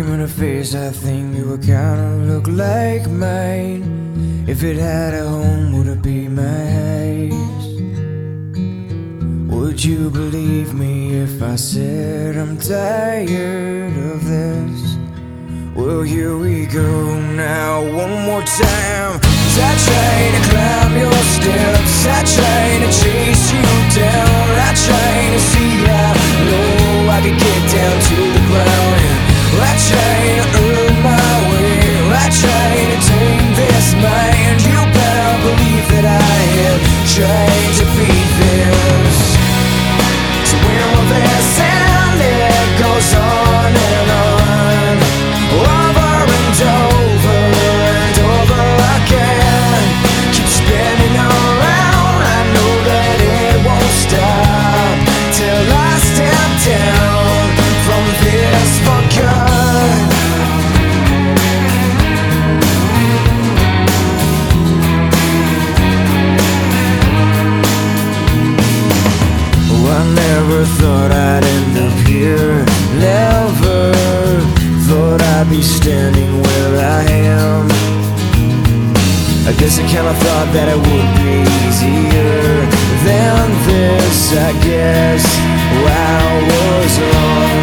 a face, I think you would kinda look like mine. If it had a home, would it be my house? Would you believe me if I said I'm tired of this? Well, here we go now, one more time. Cause I try to climb your steps, I guess I kinda thought that it would be easier than this. I guess I was wrong.